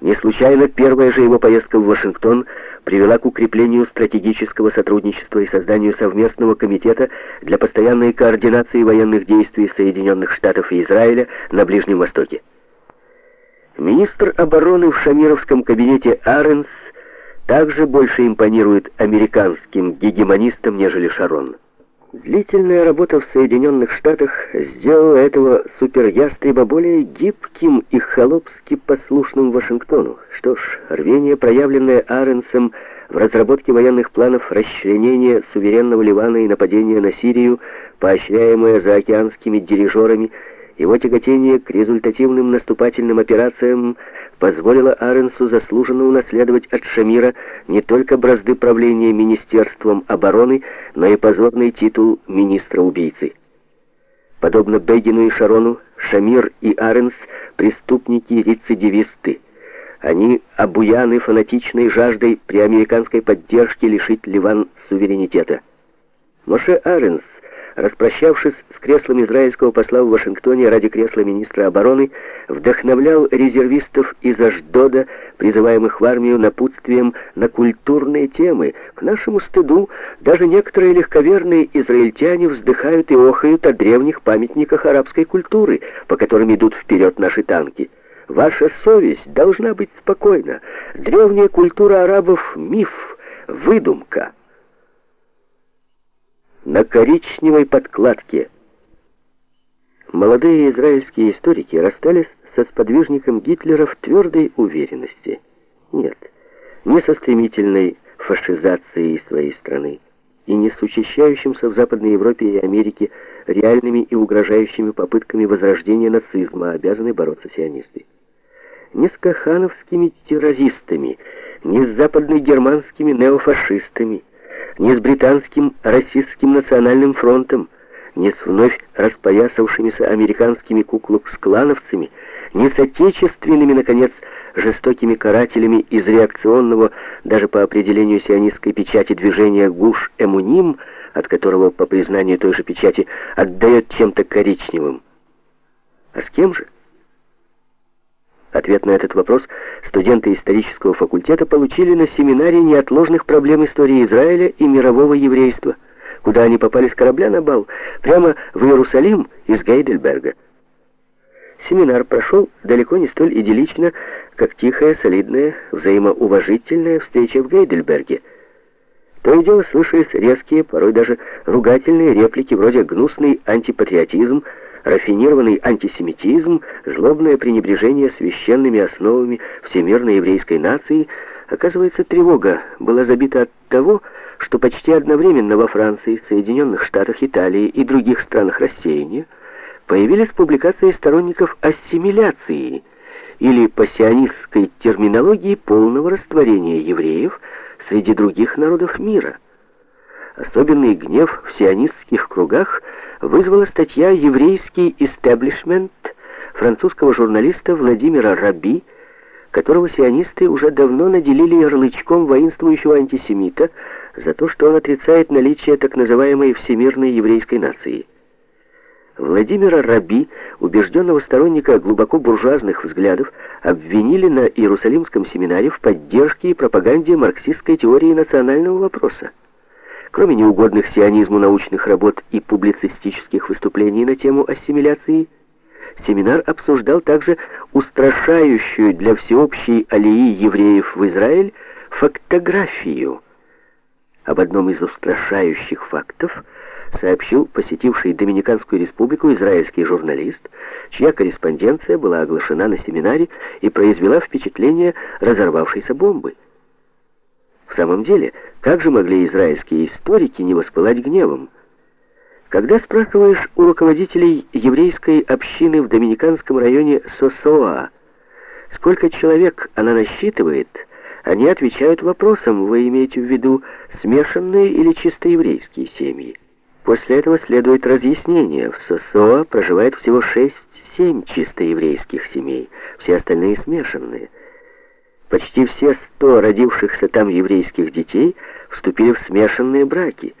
Не случайно первая же его поездка в Вашингтон привела к укреплению стратегического сотрудничества и созданию совместного комитета для постоянной координации военных действий Соединенных Штатов и Израиля на Ближнем Востоке. Министр обороны в шамировском кабинете Аренс также больше импонирует американским гегемонистам, нежели Шарон. Длительная работа в Соединенных Штатах сделала этого суперястреба более гибким и холопски послушным Вашингтону. Что ж, рвение, проявленное Аренсом в разработке военных планов расчленения суверенного Ливана и нападения на Сирию, поощряемое заокеанскими дирижерами, его тяготение к результативным наступательным операциям позволило Аренсу заслуженно унаследовать от Шамира не только бразды правления Министерством обороны, но и позорный титул министра-убийцы. Подобно Бегину и Шарону, Шамир и Аренс – преступники-рецидивисты. Они обуяны фанатичной жаждой при американской поддержке лишить Ливан суверенитета. Моше Аренс – распрощавшись с креслом израильского посла в Вашингтоне ради кресла министра обороны, вдохновлял резервистов из Аждода, призываемых в армию напутствием на культурные темы. К нашему стыду даже некоторые легковерные израильтяне вздыхают и охают о древних памятниках арабской культуры, по которым идут вперед наши танки. Ваша совесть должна быть спокойна. Древняя культура арабов — миф, выдумка на коричневой подкладке. Молодые израильские историки расстались со сподвижником Гитлера в твердой уверенности. Нет, не со стремительной фашизацией своей страны и не с учащающимся в Западной Европе и Америке реальными и угрожающими попытками возрождения нацизма обязаны бороться сионисты. Не с кахановскими террористами, не с западно-германскими неофашистами, ни с британским российским национальным фронтом, ни с вновь распоясавшимися американскими куклукс-клановцами, ни с отечественными, наконец, жестокими карателями из реакционного, даже по определению сионистской печати движения Гуш-Эмуним, от которого, по признанию той же печати, отдает чем-то коричневым. А с кем же? Ответ на этот вопрос студенты исторического факультета получили на семинаре неотложных проблем истории Израиля и мирового еврейства, куда они попали с корабля на бал, прямо в Иерусалим из Гейдельберга. Семинар прошел далеко не столь идиллично, как тихая, солидная, взаимоуважительная встреча в Гейдельберге. То и дело слышались резкие, порой даже ругательные реплики вроде «гнусный антипатриотизм», рафинированный антисемитизм, злобное пренебрежение священными основами всемирной еврейской нации, оказывается, тревога была забита от того, что почти одновременно во Франции, Соединенных Штатах, Италии и других странах рассеяния появились публикации сторонников ассимиляции или по сионистской терминологии полного растворения евреев среди других народов мира. Особенный гнев в сионистских кругах – вызвала статья «Еврейский истеблишмент» французского журналиста Владимира Раби, которого сионисты уже давно наделили ярлычком воинствующего антисемита за то, что он отрицает наличие так называемой всемирной еврейской нации. Владимира Раби, убежденного сторонника глубоко буржуазных взглядов, обвинили на Иерусалимском семинаре в поддержке и пропаганде марксистской теории национального вопроса. Кроме неугодных сионизму научных работ и публицистических выступлений на тему ассимиляции, семинар обсуждал также устрашающую для всеобщей алии евреев в Израиль фактографию. Об одном из устрашающих фактов сообщил посетивший Доминиканскую республику израильский журналист, чья корреспонденция была оглашена на семинаре и произвела впечатление разорвавшейся бомбы. В самом деле, как же могли израильские историки не воспылать гневом? Когда спрашиваешь у руководителей еврейской общины в доминиканском районе Сосоа, сколько человек она насчитывает, они отвечают вопросом, вы имеете в виду смешанные или чисто еврейские семьи. После этого следует разъяснение. В Сосоа проживает всего 6-7 чисто еврейских семей, все остальные смешанные – Почти все сто родившихся там еврейских детей вступили в смешанные браки.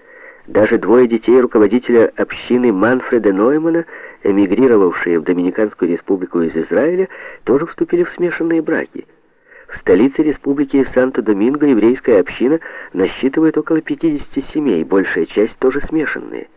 Даже двое детей руководителя общины Манфреда Ноймана, эмигрировавшие в Доминиканскую республику из Израиля, тоже вступили в смешанные браки. В столице республики Санто-Доминго еврейская община насчитывает около 50 семей, большая часть тоже смешанные.